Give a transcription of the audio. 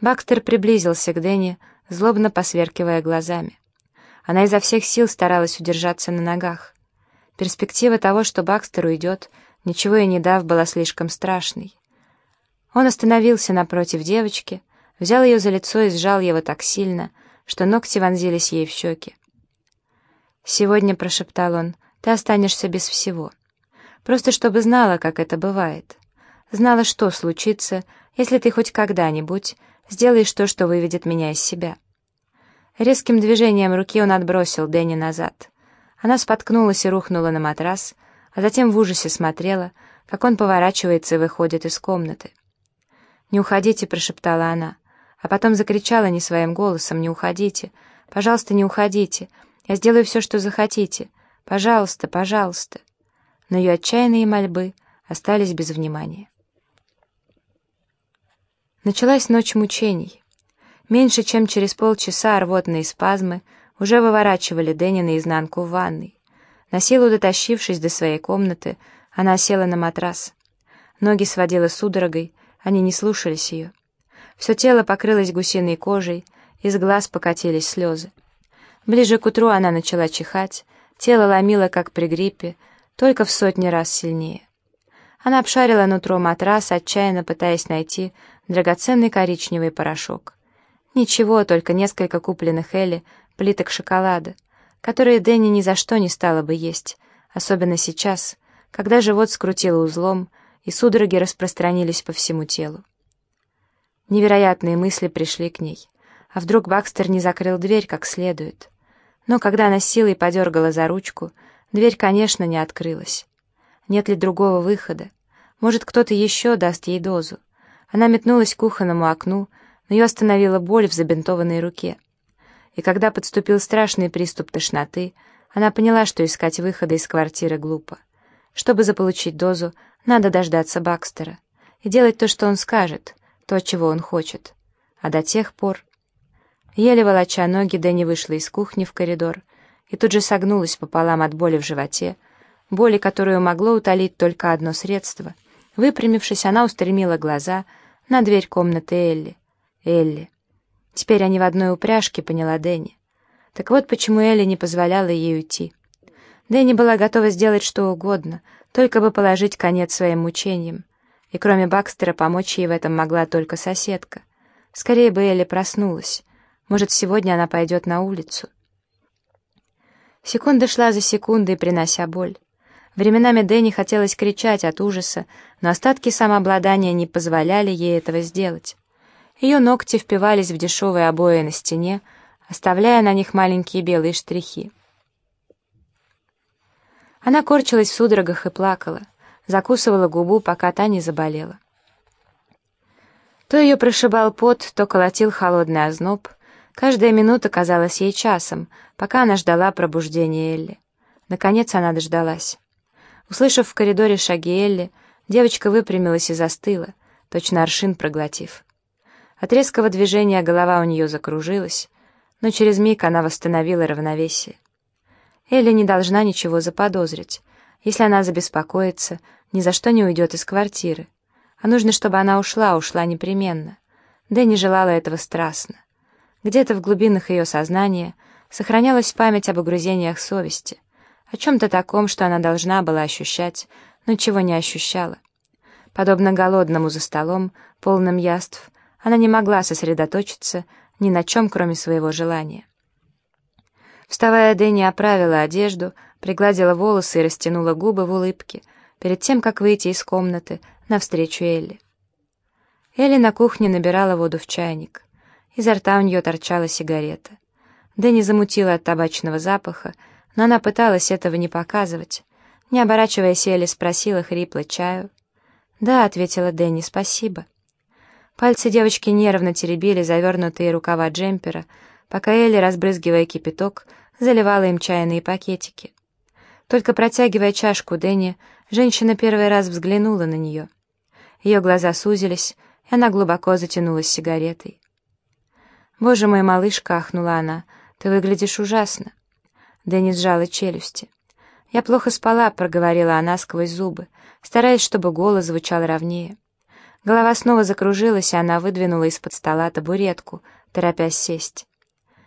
Бакстер приблизился к Дэнни, злобно посверкивая глазами. Она изо всех сил старалась удержаться на ногах. Перспектива того, что Бакстер уйдет, ничего и не дав, была слишком страшной. Он остановился напротив девочки, взял ее за лицо и сжал его так сильно, что ногти вонзились ей в щеки. «Сегодня», — прошептал он, — «ты останешься без всего. Просто чтобы знала, как это бывает. Знала, что случится, если ты хоть когда-нибудь сделаешь то, что выведет меня из себя». Резким движением руки он отбросил Дэнни назад. Она споткнулась и рухнула на матрас, а затем в ужасе смотрела, как он поворачивается и выходит из комнаты. «Не уходите», — прошептала она, а потом закричала не своим голосом, «Не уходите! Пожалуйста, не уходите! Я сделаю все, что захотите! Пожалуйста, пожалуйста!» Но ее отчаянные мольбы остались без внимания. Началась ночь мучений. Меньше чем через полчаса рвотные спазмы уже выворачивали Дэнни наизнанку в ванной. На силу дотащившись до своей комнаты, она села на матрас. Ноги сводила судорогой, они не слушались ее. Все тело покрылось гусиной кожей, из глаз покатились слезы. Ближе к утру она начала чихать, тело ломило, как при гриппе, только в сотни раз сильнее. Она обшарила нутро матрас, отчаянно пытаясь найти драгоценный коричневый порошок. Ничего, только несколько купленных Элли плиток шоколада, которые Дэнни ни за что не стала бы есть, особенно сейчас, когда живот скрутило узлом, и судороги распространились по всему телу. Невероятные мысли пришли к ней. А вдруг Бакстер не закрыл дверь как следует? Но когда она силой подергала за ручку, дверь, конечно, не открылась. Нет ли другого выхода? Может, кто-то еще даст ей дозу? Она метнулась к кухонному окну, но ее остановила боль в забинтованной руке. И когда подступил страшный приступ тошноты, она поняла, что искать выхода из квартиры глупо. Чтобы заполучить дозу, надо дождаться Бакстера и делать то, что он скажет, то, чего он хочет. А до тех пор... Еле волоча ноги, Дэнни вышла из кухни в коридор и тут же согнулась пополам от боли в животе, боли, которую могло утолить только одно средство. Выпрямившись, она устремила глаза на дверь комнаты Элли. Элли. Теперь они в одной упряжке, поняла Дэнни. Так вот почему Элли не позволяла ей уйти. Дэнни была готова сделать что угодно, только бы положить конец своим мучениям. И кроме Бакстера помочь ей в этом могла только соседка. Скорее бы Элли проснулась. Может, сегодня она пойдет на улицу. Секунда шла за секундой, принося боль. Временами Дэнни хотелось кричать от ужаса, но остатки самообладания не позволяли ей этого сделать. Ее ногти впивались в дешевые обои на стене, оставляя на них маленькие белые штрихи. Она корчилась в судорогах и плакала, закусывала губу, пока та не заболела. То ее прошибал пот, то колотил холодный озноб. Каждая минута казалась ей часом, пока она ждала пробуждения Элли. Наконец она дождалась. Услышав в коридоре шаги Элли, девочка выпрямилась и застыла, точно аршин проглотив. От резкого движения голова у нее закружилась, но через миг она восстановила равновесие. Элли не должна ничего заподозрить. Если она забеспокоится, ни за что не уйдет из квартиры. А нужно, чтобы она ушла, ушла непременно. Дэнни желала этого страстно. Где-то в глубинах ее сознания сохранялась память об огрузениях совести, о чем-то таком, что она должна была ощущать, но чего не ощущала. Подобно голодному за столом, полным яств, она не могла сосредоточиться ни на чем, кроме своего желания. Вставая, Дэнни оправила одежду, пригладила волосы и растянула губы в улыбке, перед тем, как выйти из комнаты навстречу Элли. Элли на кухне набирала воду в чайник. Изо рта у нее торчала сигарета. Дэнни замутила от табачного запаха, но она пыталась этого не показывать. Не оборачиваясь, Элли спросила хрипло чаю. «Да», — ответила Дэнни, — «спасибо». Пальцы девочки нервно теребили завернутые рукава джемпера, пока Элли, разбрызгивая кипяток, заливала им чайные пакетики. Только протягивая чашку Дэнни, женщина первый раз взглянула на нее. Ее глаза сузились, и она глубоко затянулась сигаретой. «Боже мой, малышка!» — ахнула она. «Ты выглядишь ужасно!» Дэнни сжала челюсти. «Я плохо спала», — проговорила она сквозь зубы, стараясь, чтобы голос звучал ровнее. Голова снова закружилась, и она выдвинула из-под стола табуретку, торопясь сесть.